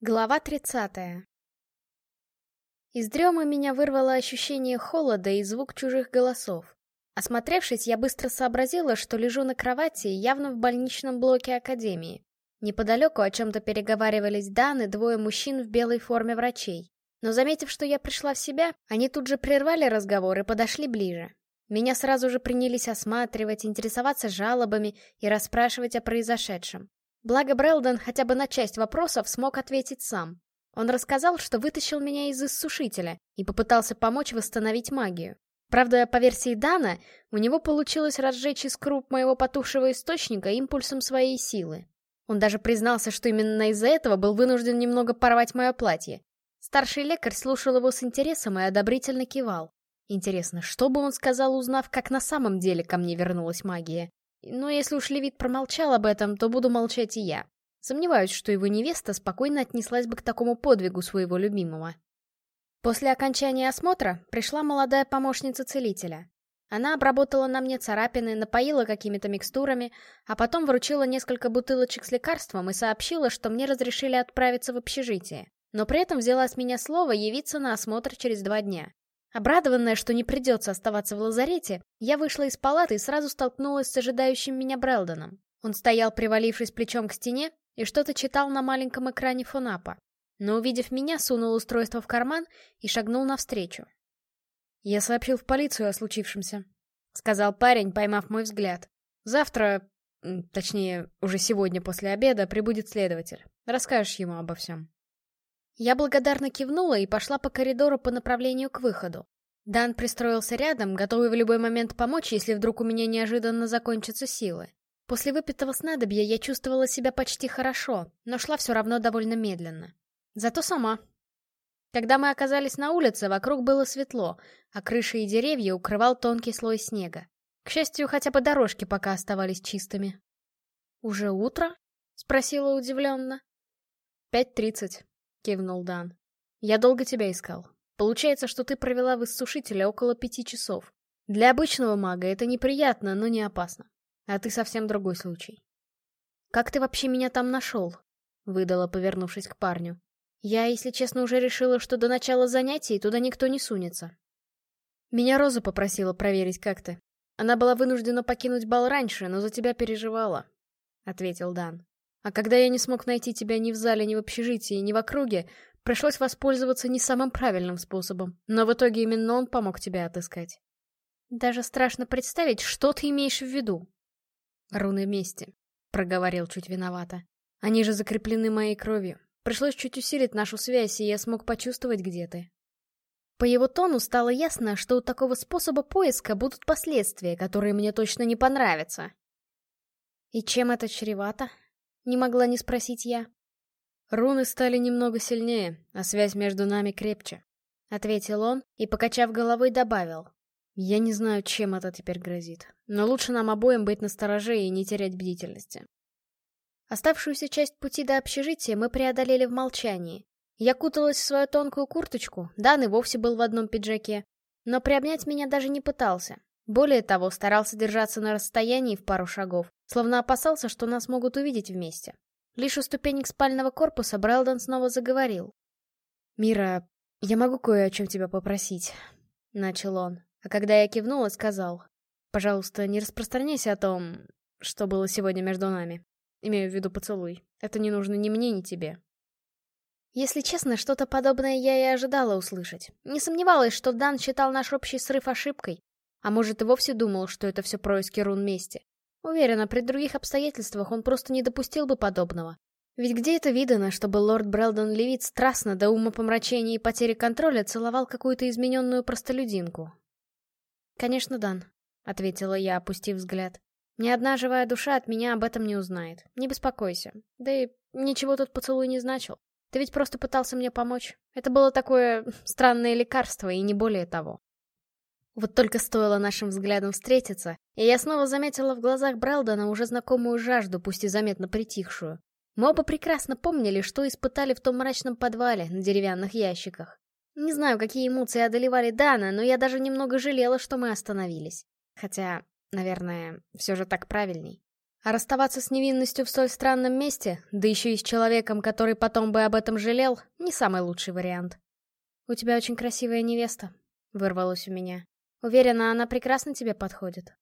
Глава 30. Из дремы меня вырвало ощущение холода и звук чужих голосов. Осмотревшись, я быстро сообразила, что лежу на кровати, явно в больничном блоке Академии. Неподалеку о чем-то переговаривались Дан и двое мужчин в белой форме врачей. Но заметив, что я пришла в себя, они тут же прервали разговор и подошли ближе. Меня сразу же принялись осматривать, интересоваться жалобами и расспрашивать о произошедшем. Благо Брэлден хотя бы на часть вопросов смог ответить сам. Он рассказал, что вытащил меня из иссушителя и попытался помочь восстановить магию. Правда, по версии Дана, у него получилось разжечь искру моего потухшего источника импульсом своей силы. Он даже признался, что именно из-за этого был вынужден немного порвать мое платье. Старший лекарь слушал его с интересом и одобрительно кивал. Интересно, что бы он сказал, узнав, как на самом деле ко мне вернулась магия? Но если уж Левит промолчал об этом, то буду молчать и я. Сомневаюсь, что его невеста спокойно отнеслась бы к такому подвигу своего любимого. После окончания осмотра пришла молодая помощница целителя. Она обработала на мне царапины, напоила какими-то микстурами, а потом вручила несколько бутылочек с лекарством и сообщила, что мне разрешили отправиться в общежитие. Но при этом взяла с меня слово явиться на осмотр через два дня. Обрадованная, что не придется оставаться в лазарете, я вышла из палаты и сразу столкнулась с ожидающим меня Брэлдоном. Он стоял, привалившись плечом к стене, и что-то читал на маленьком экране фонапа. Но, увидев меня, сунул устройство в карман и шагнул навстречу. «Я сообщил в полицию о случившемся», — сказал парень, поймав мой взгляд. «Завтра, точнее, уже сегодня после обеда, прибудет следователь. Расскажешь ему обо всем». Я благодарно кивнула и пошла по коридору по направлению к выходу. Дан пристроился рядом, готовый в любой момент помочь, если вдруг у меня неожиданно закончатся силы. После выпитого снадобья я чувствовала себя почти хорошо, но шла все равно довольно медленно. Зато сама. Когда мы оказались на улице, вокруг было светло, а крыши и деревья укрывал тонкий слой снега. К счастью, хотя бы дорожки пока оставались чистыми. «Уже утро?» — спросила удивленно. «Пять тридцать», — кивнул Дан. «Я долго тебя искал. Получается, что ты провела в иссушителе около пяти часов. Для обычного мага это неприятно, но не опасно. А ты совсем другой случай». «Как ты вообще меня там нашел?» — выдала, повернувшись к парню. «Я, если честно, уже решила, что до начала занятий туда никто не сунется». «Меня Роза попросила проверить, как ты. Она была вынуждена покинуть бал раньше, но за тебя переживала», — ответил Дан. А когда я не смог найти тебя ни в зале, ни в общежитии, ни в округе, пришлось воспользоваться не самым правильным способом. Но в итоге именно он помог тебя отыскать. Даже страшно представить, что ты имеешь в виду. Руны мести, проговорил чуть виновато. Они же закреплены моей кровью. Пришлось чуть усилить нашу связь, и я смог почувствовать, где ты. По его тону стало ясно, что у такого способа поиска будут последствия, которые мне точно не понравятся. И чем это чревато? Не могла не спросить я. Руны стали немного сильнее, а связь между нами крепче. Ответил он и, покачав головой, добавил. Я не знаю, чем это теперь грозит, но лучше нам обоим быть настороже и не терять бдительности. Оставшуюся часть пути до общежития мы преодолели в молчании. Я куталась в свою тонкую курточку, Дан и вовсе был в одном пиджаке, но приобнять меня даже не пытался. Более того, старался держаться на расстоянии в пару шагов, словно опасался, что нас могут увидеть вместе. Лишь у ступенек спального корпуса Брэлдон снова заговорил. «Мира, я могу кое о чем тебя попросить?» — начал он. А когда я кивнула, сказал. «Пожалуйста, не распространяйся о том, что было сегодня между нами. Имею в виду поцелуй. Это не нужно ни мне, ни тебе». Если честно, что-то подобное я и ожидала услышать. Не сомневалась, что Дан считал наш общий срыв ошибкой, а может и вовсе думал, что это все происки рун мести. Уверена, при других обстоятельствах он просто не допустил бы подобного. Ведь где это видано, чтобы лорд Брэлдон Левит страстно до умопомрачения и потери контроля целовал какую-то измененную простолюдинку? «Конечно, Дан», — ответила я, опустив взгляд. «Ни одна живая душа от меня об этом не узнает. Не беспокойся. Да и ничего тут поцелуй не значил. Ты ведь просто пытался мне помочь. Это было такое странное лекарство, и не более того. Вот только стоило нашим взглядам встретиться, и я снова заметила в глазах Брэлдона уже знакомую жажду, пусть и заметно притихшую. Мы оба прекрасно помнили, что испытали в том мрачном подвале на деревянных ящиках. Не знаю, какие эмоции одолевали Дана, но я даже немного жалела, что мы остановились. Хотя, наверное, все же так правильней. А расставаться с невинностью в столь странном месте, да еще и с человеком, который потом бы об этом жалел, не самый лучший вариант. «У тебя очень красивая невеста», — вырвалось у меня. «Уверена, она прекрасно тебе подходит».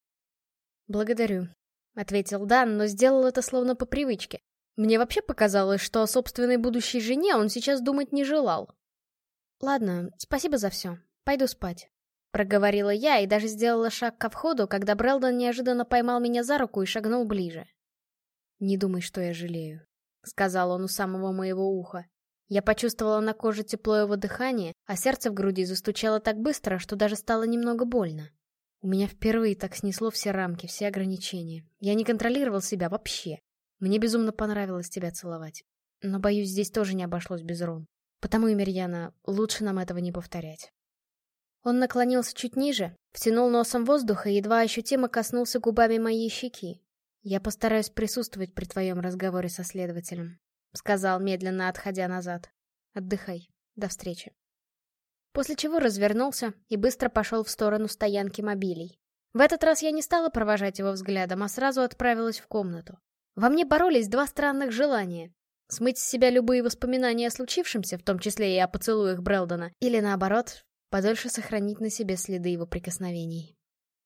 «Благодарю», — ответил Дан, но сделал это словно по привычке. Мне вообще показалось, что о собственной будущей жене он сейчас думать не желал. «Ладно, спасибо за все. Пойду спать». Проговорила я и даже сделала шаг ко входу, когда Брэлдон неожиданно поймал меня за руку и шагнул ближе. «Не думай, что я жалею», — сказал он у самого моего уха. Я почувствовала на коже тепло его дыхания, а сердце в груди застучало так быстро, что даже стало немного больно. У меня впервые так снесло все рамки, все ограничения. Я не контролировал себя вообще. Мне безумно понравилось тебя целовать. Но, боюсь, здесь тоже не обошлось без рун. Потому, Эмирьяна, лучше нам этого не повторять. Он наклонился чуть ниже, втянул носом воздуха и едва ощутимо коснулся губами моей щеки. «Я постараюсь присутствовать при твоем разговоре со следователем», — сказал, медленно отходя назад. «Отдыхай. До встречи». После чего развернулся и быстро пошел в сторону стоянки мобилей. В этот раз я не стала провожать его взглядом, а сразу отправилась в комнату. Во мне боролись два странных желания. Смыть с себя любые воспоминания о случившемся, в том числе и о поцелуях Брелдона, или наоборот, подольше сохранить на себе следы его прикосновений.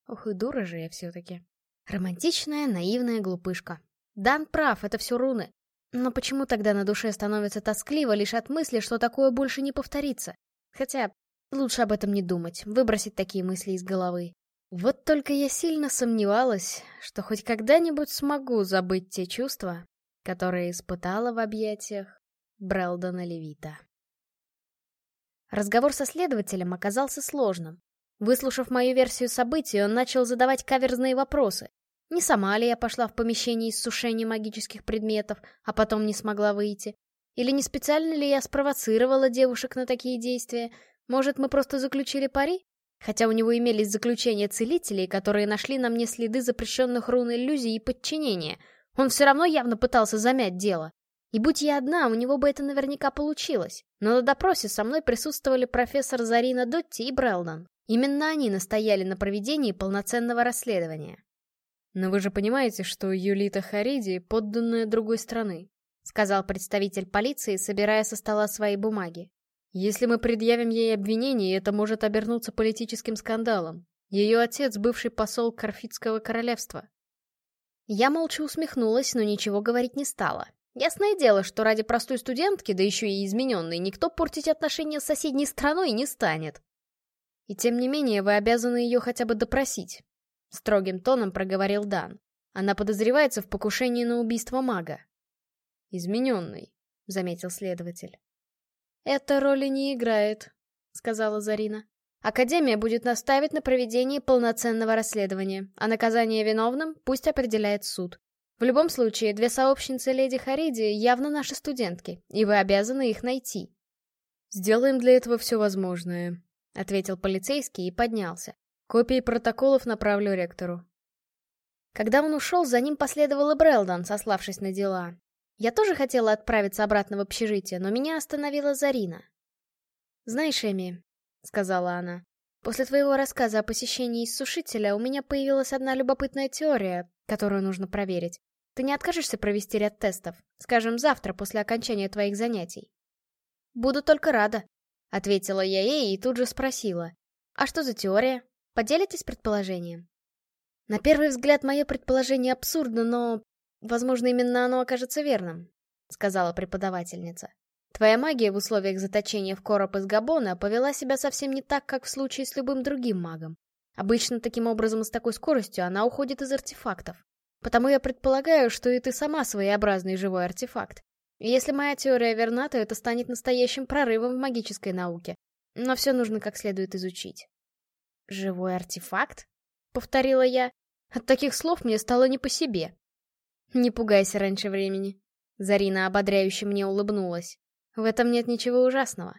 Ох и дура же я все-таки. Романтичная, наивная глупышка. Дан прав, это все руны. Но почему тогда на душе становится тоскливо лишь от мысли, что такое больше не повторится? Хотя, лучше об этом не думать, выбросить такие мысли из головы. Вот только я сильно сомневалась, что хоть когда-нибудь смогу забыть те чувства, которые испытала в объятиях Брэлдона Левита. Разговор со следователем оказался сложным. Выслушав мою версию событий, он начал задавать каверзные вопросы. Не сама ли я пошла в помещение из сушения магических предметов, а потом не смогла выйти? Или не специально ли я спровоцировала девушек на такие действия? Может, мы просто заключили пари? Хотя у него имелись заключения целителей, которые нашли на мне следы запрещенных рун иллюзий и подчинения. Он все равно явно пытался замять дело. И будь я одна, у него бы это наверняка получилось. Но на допросе со мной присутствовали профессор Зарина Дотти и Брелдон. Именно они настояли на проведении полноценного расследования. «Но вы же понимаете, что Юлита Хариди — подданная другой страны», — сказал представитель полиции, собирая со стола свои бумаги. «Если мы предъявим ей обвинение, это может обернуться политическим скандалом. Ее отец — бывший посол Карфитского королевства». Я молча усмехнулась, но ничего говорить не стала. Ясное дело, что ради простой студентки, да еще и измененной, никто портить отношения с соседней страной не станет. И тем не менее, вы обязаны ее хотя бы допросить. Строгим тоном проговорил Дан. Она подозревается в покушении на убийство мага. Измененный, заметил следователь. Это роли не играет, сказала Зарина. Академия будет наставить на проведение полноценного расследования, а наказание виновным пусть определяет суд. В любом случае, две сообщницы леди Хариди явно наши студентки, и вы обязаны их найти. «Сделаем для этого все возможное», — ответил полицейский и поднялся. «Копии протоколов направлю ректору». Когда он ушел, за ним последовал и Брэлдон, сославшись на дела. Я тоже хотела отправиться обратно в общежитие, но меня остановила Зарина. «Знаешь, Эми», — сказала она, — «после твоего рассказа о посещении иссушителя у меня появилась одна любопытная теория, которую нужно проверить. Ты не откажешься провести ряд тестов? Скажем, завтра, после окончания твоих занятий?» «Буду только рада», — ответила я ей и тут же спросила. «А что за теория? Поделитесь предположением?» На первый взгляд, мое предположение абсурдно, но, возможно, именно оно окажется верным, — сказала преподавательница. Твоя магия в условиях заточения в короб из Габона повела себя совсем не так, как в случае с любым другим магом. Обычно таким образом с такой скоростью она уходит из артефактов. Потому я предполагаю, что и ты сама своеобразный живой артефакт. И если моя теория верна, то это станет настоящим прорывом в магической науке. Но все нужно как следует изучить. «Живой артефакт?» — повторила я. От таких слов мне стало не по себе. «Не пугайся раньше времени». Зарина ободряюще мне улыбнулась. «В этом нет ничего ужасного.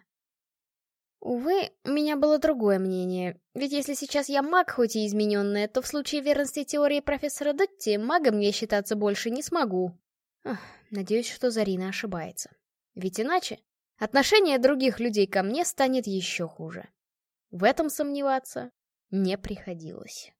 Увы, у меня было другое мнение, ведь если сейчас я маг, хоть и измененная, то в случае верности теории профессора Дотти магом я считаться больше не смогу. Ах, надеюсь, что Зарина ошибается. Ведь иначе отношение других людей ко мне станет еще хуже. В этом сомневаться не приходилось.